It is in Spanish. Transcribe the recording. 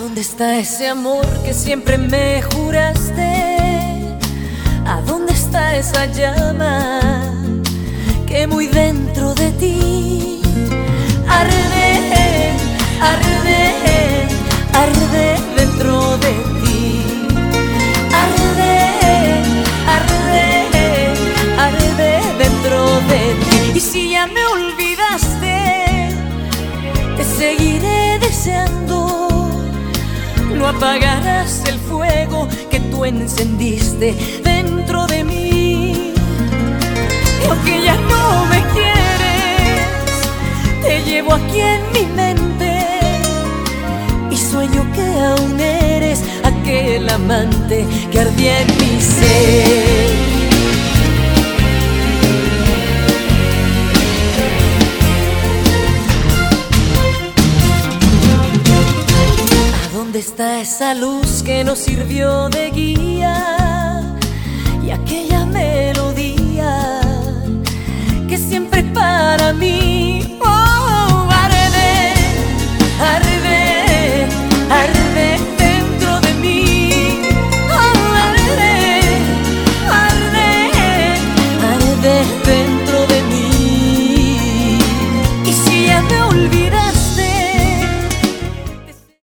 dónde está ese amor que siempre me juraste? ¿A dónde está esa llama que muy dentro de ti arde, arde, arde dentro de ti? Arde, arde, arde dentro de ti. Y si ya me olvidaste, te seguiré deseando apagarás el fuego que tú encendiste dentro de mí. Y aunque ya no me quieres, te llevo aquí en mi mente y sueño que aún eres aquel amante que ardía en mi ser. ¿Dónde está esa luz que nos sirvió de guía?